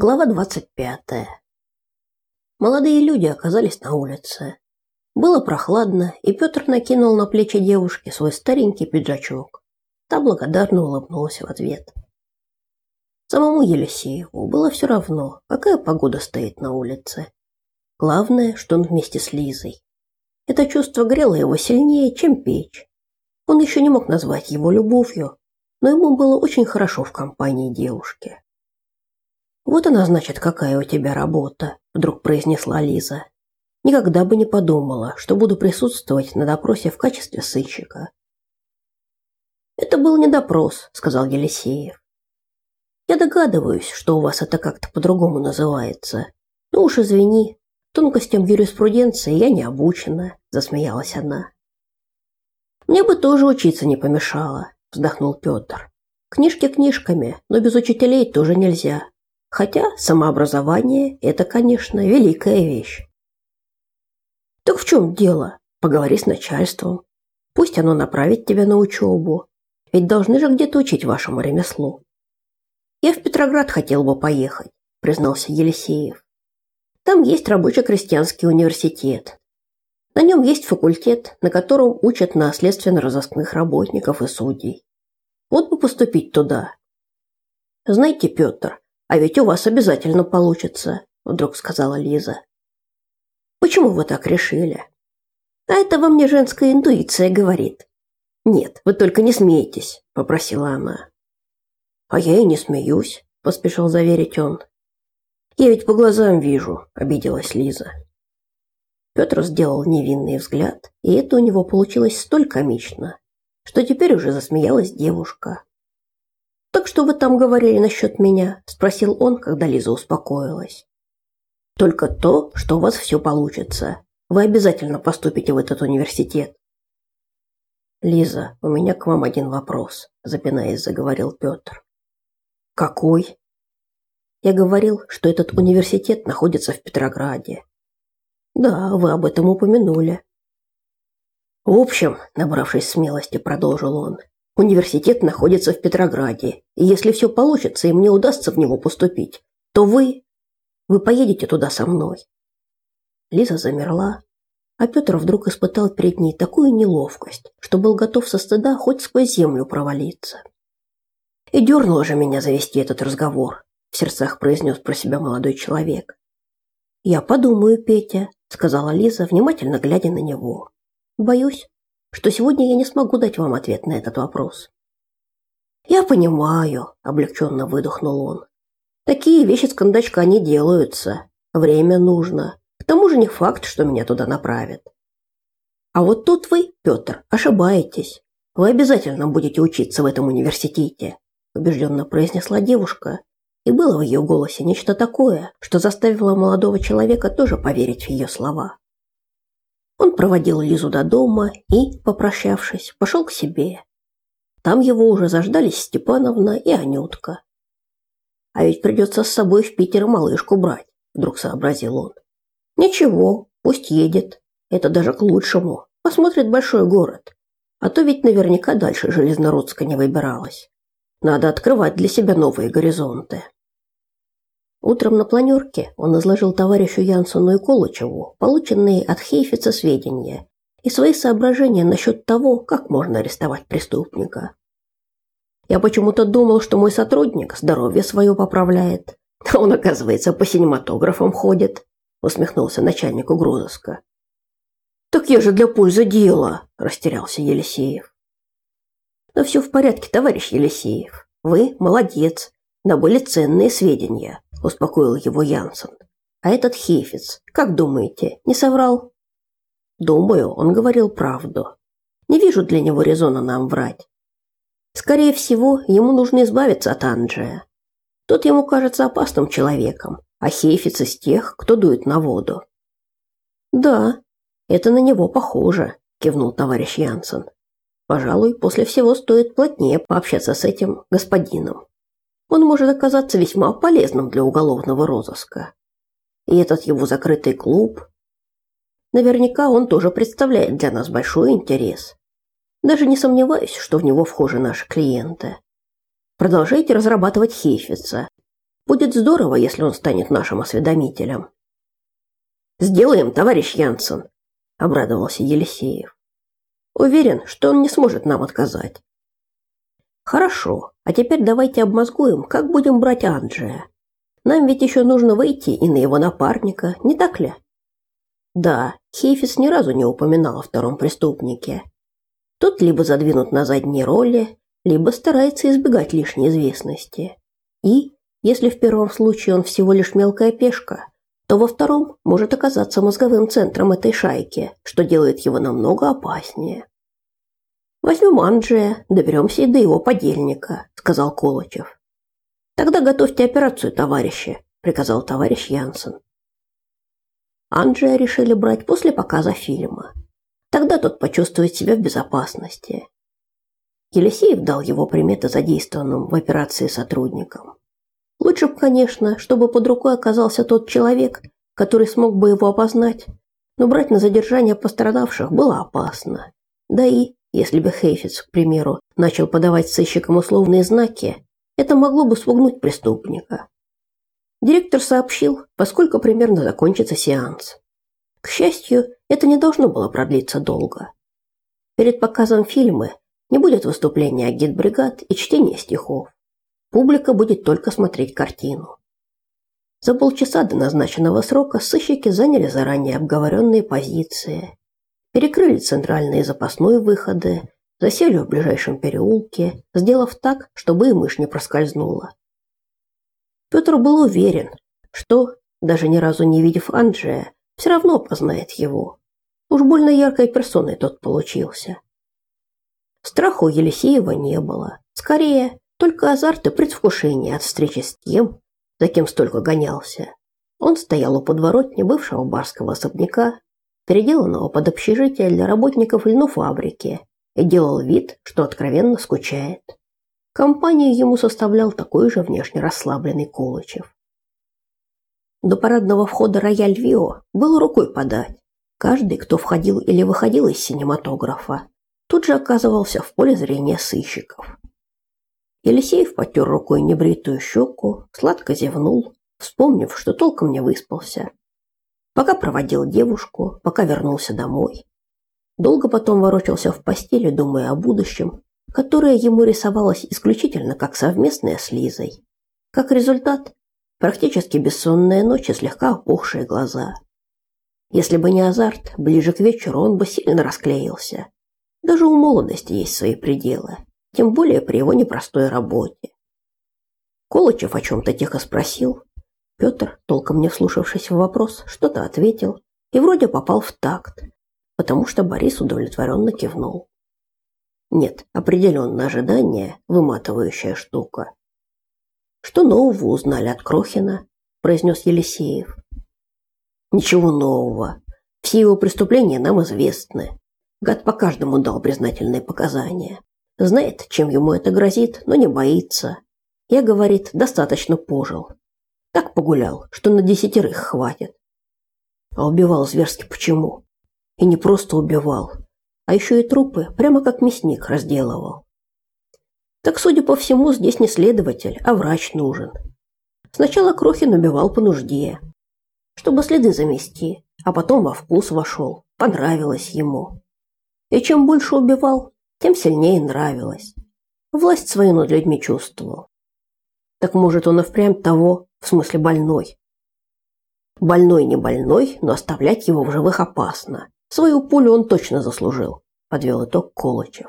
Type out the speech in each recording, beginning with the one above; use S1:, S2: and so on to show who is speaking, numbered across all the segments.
S1: Глава 25. Молодые люди оказались на улице. Было прохладно, и Петр накинул на плечи девушки свой старенький пиджачок. Та благодарно улыбнулась в ответ. Самому Елисееву было все равно, какая погода стоит на улице. Главное, что он вместе с Лизой. Это чувство грело его сильнее, чем печь. Он еще не мог назвать его любовью, но ему было очень хорошо в компании девушки. Вот она, значит, какая у тебя работа, вдруг произнесла Лиза. Никогда бы не подумала, что буду присутствовать на допросе в качестве сыщика. Это был не допрос, сказал Елисеев. Я догадываюсь, что у вас это как-то по-другому называется. Ну уж извини, тонкостям юриспруденции я не обучена, засмеялась она. Мне бы тоже учиться не помешало, вздохнул Петр. Книжки книжками, но без учителей тоже нельзя. Хотя самообразование – это, конечно, великая вещь. Так в чем дело? Поговори с начальством. Пусть оно направит тебя на учебу. Ведь должны же где-то учить вашему ремеслу. Я в Петроград хотел бы поехать, признался Елисеев. Там есть рабоче-крестьянский университет. На нем есть факультет, на котором учат наследственно-розыскных работников и судей. Вот бы поступить туда. Знаете, Петр, а ведь у вас обязательно получится, вдруг сказала Лиза. Почему вы так решили? А это во мне женская интуиция говорит. Нет, вы только не смейтесь, попросила она. А я и не смеюсь, поспешил заверить он. Я ведь по глазам вижу, обиделась Лиза. Петр сделал невинный взгляд, и это у него получилось столь комично, что теперь уже засмеялась девушка. Так что вы там говорили насчет меня? спросил он, когда Лиза успокоилась. Только то, что у вас все получится. Вы обязательно поступите в этот университет. Лиза, у меня к вам один вопрос, запинаясь, заговорил Петр. Какой? Я говорил, что этот университет находится в Петрограде. Да, вы об этом упомянули. В общем, набравшись смелости, продолжил он, Университет находится в Петрограде, и если все получится и мне удастся в него поступить, то вы... Вы поедете туда со мной». Лиза замерла, а Петр вдруг испытал перед ней такую неловкость, что был готов со стыда хоть сквозь землю провалиться. «И дернуло же меня завести этот разговор», – в сердцах произнес про себя молодой человек. «Я подумаю, Петя», – сказала Лиза, внимательно глядя на него. «Боюсь, что сегодня я не смогу дать вам ответ на этот вопрос. Я понимаю, облегченно выдохнул он. Такие вещи с кондачка не делаются. Время нужно. К тому же не факт, что меня туда направят. А вот тут вы, Петр, ошибаетесь. Вы обязательно будете учиться в этом университете, убежденно произнесла девушка, и было в ее голосе нечто такое, что заставило молодого человека тоже поверить в ее слова. Он проводил Лизу до дома и, попрощавшись, пошел к себе. Там его уже заждались Степановна и Анютка. А ведь придется с собой в Питер малышку брать, вдруг сообразил он. Ничего, пусть едет. Это даже к лучшему. Посмотрит большой город. А то ведь наверняка дальше Железнородска не выбиралась. Надо открывать для себя новые горизонты. Утром на планерке он изложил товарищу Янсону и Колычеву полученные от Хейфица сведения и свои соображения насчет того, как можно арестовать преступника. Я почему-то думал, что мой сотрудник здоровье свое поправляет, а он, оказывается, по синематографам ходит, усмехнулся начальник угрозыска. Так я же для пользы дела, растерялся Елисеев. Да все в порядке, товарищ Елисеев. Вы молодец, добыли ценные сведения успокоил его Янсен. А этот Хефиц, как думаете, не соврал? Думаю, он говорил правду. Не вижу для него резона нам врать. Скорее всего, ему нужно избавиться от Анджия. Тот ему кажется опасным человеком, а Хейфиц из тех, кто дует на воду. Да, это на него похоже, кивнул товарищ Янсен. Пожалуй, после всего стоит плотнее пообщаться с этим господином он может оказаться весьма полезным для уголовного розыска. И этот его закрытый клуб, наверняка он тоже представляет для нас большой интерес. Даже не сомневаюсь, что в него вхожи наши клиенты. Продолжайте разрабатывать Хейфица. Будет здорово, если он станет нашим осведомителем. Сделаем, товарищ Янсен, обрадовался Елисеев. Уверен, что он не сможет нам отказать. Хорошо, а теперь давайте обмозгуем, как будем брать Анджия. Нам ведь еще нужно выйти и на его напарника, не так ли? Да, Хейфис ни разу не упоминал о втором преступнике. Тот либо задвинут на задние роли, либо старается избегать лишней известности. И, если в первом случае он всего лишь мелкая пешка, то во втором может оказаться мозговым центром этой шайки, что делает его намного опаснее. Возьмем Анджия, доберемся и до его подельника, сказал Колочев. Тогда готовьте операцию, товарищи, приказал товарищ Янсен. Анджия решили брать после показа фильма. Тогда тот почувствует себя в безопасности. Елисеев дал его приметы задействованным в операции сотрудникам. Лучше бы, конечно, чтобы под рукой оказался тот человек, который смог бы его опознать, но брать на задержание пострадавших было опасно. Да и если бы Хейфиц, к примеру, начал подавать сыщикам условные знаки, это могло бы спугнуть преступника. Директор сообщил, поскольку примерно закончится сеанс. К счастью, это не должно было продлиться долго. Перед показом фильма не будет выступления агитбригад и чтения стихов. Публика будет только смотреть картину. За полчаса до назначенного срока сыщики заняли заранее обговоренные позиции перекрыли центральные запасные выходы, засели в ближайшем переулке, сделав так, чтобы и мышь не проскользнула. Петр был уверен, что, даже ни разу не видев Анджея, все равно познает его. Уж больно яркой персоной тот получился. Страха у Елисеева не было. Скорее, только азарт и предвкушение от встречи с тем, за кем столько гонялся. Он стоял у подворотни бывшего барского особняка переделанного под общежитие для работников льнофабрики, и делал вид, что откровенно скучает. Компанию ему составлял такой же внешне расслабленный Колычев. До парадного входа рояль Вио было рукой подать. Каждый, кто входил или выходил из синематографа, тут же оказывался в поле зрения сыщиков. Елисеев потер рукой небритую щеку, сладко зевнул, вспомнив, что толком не выспался, Пока проводил девушку, пока вернулся домой. Долго потом ворочался в постели, думая о будущем, которое ему рисовалось исключительно как совместное с Лизой. Как результат, практически бессонная ночь и слегка опухшие глаза. Если бы не азарт, ближе к вечеру он бы сильно расклеился. Даже у молодости есть свои пределы, тем более при его непростой работе. Колычев о чем-то тихо спросил, Петр, толком не вслушавшись в вопрос, что-то ответил и вроде попал в такт, потому что Борис удовлетворенно кивнул. Нет, определенно ожидание – выматывающая штука. Что нового узнали от Крохина, произнес Елисеев. Ничего нового. Все его преступления нам известны. Гад по каждому дал признательные показания. Знает, чем ему это грозит, но не боится. Я, говорит, достаточно пожил. Так погулял, что на десятерых хватит. А убивал зверски почему? И не просто убивал, а еще и трупы прямо как мясник разделывал. Так, судя по всему, здесь не следователь, а врач нужен. Сначала Крохин убивал по нужде, чтобы следы замести, а потом во вкус вошел, понравилось ему. И чем больше убивал, тем сильнее нравилось. Власть свою над людьми чувствовал. Так может, он и впрямь того, в смысле больной. Больной не больной, но оставлять его в живых опасно. Свою пулю он точно заслужил, подвел итог Колычев.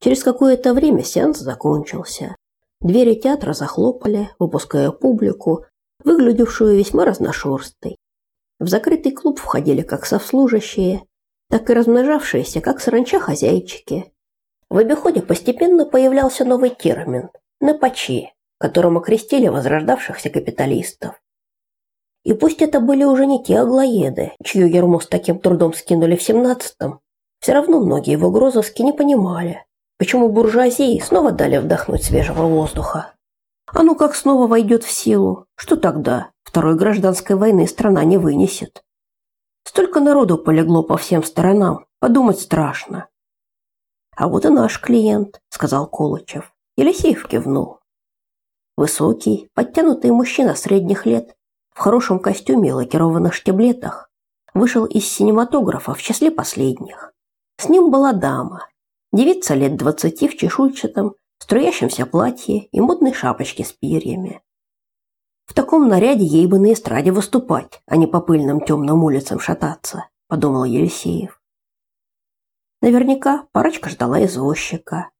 S1: Через какое-то время сеанс закончился. Двери театра захлопали, выпуская публику, выглядевшую весьма разношерстой. В закрытый клуб входили как совслужащие, так и размножавшиеся, как саранча хозяйчики. В обиходе постепенно появлялся новый термин – напачи, которым окрестили возрождавшихся капиталистов. И пусть это были уже не те аглоеды, чью ерму с таким трудом скинули в семнадцатом, все равно многие в угрозовске не понимали, почему буржуазии снова дали вдохнуть свежего воздуха. А ну как снова войдет в силу, что тогда второй гражданской войны страна не вынесет? Столько народу полегло по всем сторонам, подумать страшно. А вот и наш клиент, сказал Колычев. Елисеев кивнул. Высокий, подтянутый мужчина средних лет, в хорошем костюме и лакированных штиблетах, вышел из синематографа в числе последних. С ним была дама, девица лет двадцати в чешуйчатом, струящемся платье и модной шапочке с перьями. В таком наряде ей бы на эстраде выступать, а не по пыльным темным улицам шататься, подумал Елисеев. Наверняка парочка ждала извозчика.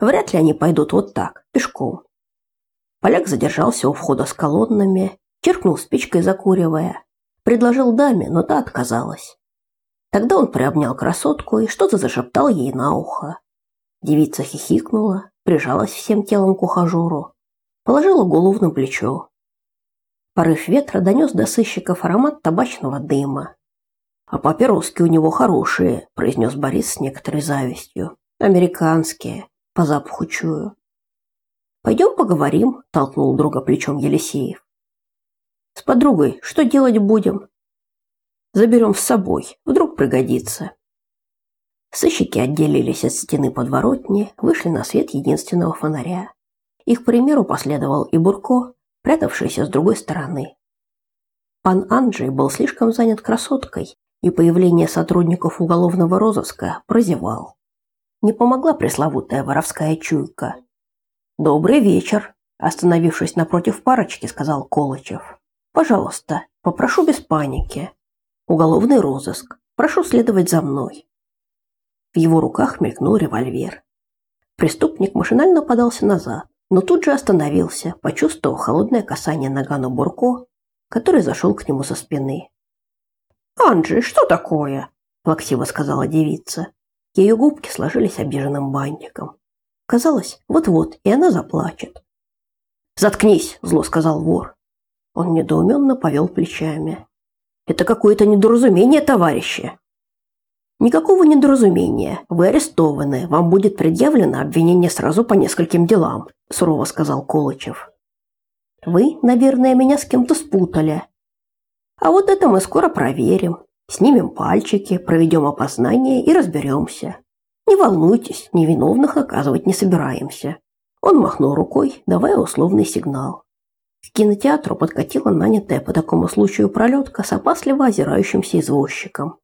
S1: Вряд ли они пойдут вот так, пешком. Поляк задержался у входа с колоннами, черкнул спичкой, закуривая. Предложил даме, но та отказалась. Тогда он приобнял красотку и что-то зашептал ей на ухо. Девица хихикнула, прижалась всем телом к ухажеру, положила голову на плечо. Порыв ветра донес до сыщиков аромат табачного дыма. «А папироски у него хорошие», – произнес Борис с некоторой завистью. «Американские, по запаху чую». «Пойдем поговорим», – толкнул друга плечом Елисеев. «С подругой что делать будем?» «Заберем с собой, вдруг пригодится». Сыщики отделились от стены подворотни, вышли на свет единственного фонаря. Их примеру последовал и Бурко, прятавшийся с другой стороны. Пан Анджей был слишком занят красоткой, и появление сотрудников уголовного розыска прозевал. Не помогла пресловутая воровская чуйка. «Добрый вечер», – остановившись напротив парочки, сказал Колычев. «Пожалуйста, попрошу без паники. Уголовный розыск. Прошу следовать за мной». В его руках мелькнул револьвер. Преступник машинально подался назад, но тут же остановился, почувствовав холодное касание нагану Бурко, который зашел к нему со спины. «Анджи, что такое?» – плаксиво сказала девица. Ее губки сложились обиженным бантиком. Казалось, вот-вот, и она заплачет. «Заткнись!» – зло сказал вор. Он недоуменно повел плечами. «Это какое-то недоразумение, товарищи!» «Никакого недоразумения. Вы арестованы. Вам будет предъявлено обвинение сразу по нескольким делам», – сурово сказал Колычев. «Вы, наверное, меня с кем-то спутали. А вот это мы скоро проверим. Снимем пальчики, проведем опознание и разберемся. Не волнуйтесь, невиновных наказывать не собираемся. Он махнул рукой, давая условный сигнал. К кинотеатру подкатила нанятая по такому случаю пролетка с опасливо озирающимся извозчиком.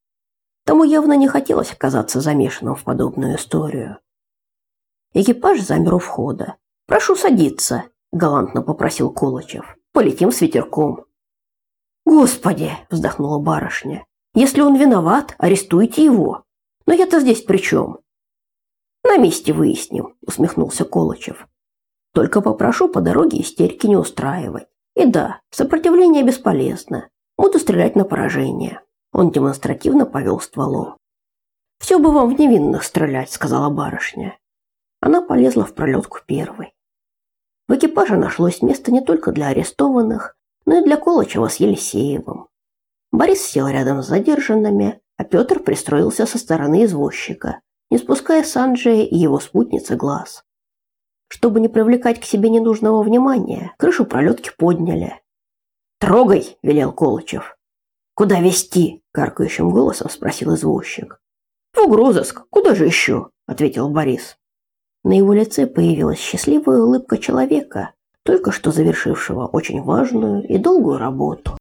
S1: Тому явно не хотелось оказаться замешанным в подобную историю. Экипаж замер у входа. «Прошу садиться», – галантно попросил Колычев. «Полетим с ветерком». «Господи!» – вздохнула барышня. «Если он виноват, арестуйте его. Но я-то здесь при чем? На месте выясним, усмехнулся Колычев. Только попрошу по дороге истерики не устраивать. И да, сопротивление бесполезно. Буду стрелять на поражение. Он демонстративно повел стволом. «Все бы вам в невинных стрелять», — сказала барышня. Она полезла в пролетку первой. В экипаже нашлось место не только для арестованных, но и для Колычева с Елисеевым. Борис сел рядом с задержанными, а Петр пристроился со стороны извозчика, не спуская с Анджея и его спутницы глаз. Чтобы не привлекать к себе ненужного внимания, крышу пролетки подняли. «Трогай!» – велел Колычев. «Куда везти?» – каркающим голосом спросил извозчик. «В угрозыск. Куда же еще?» – ответил Борис. На его лице появилась счастливая улыбка человека, только что завершившего очень важную и долгую работу.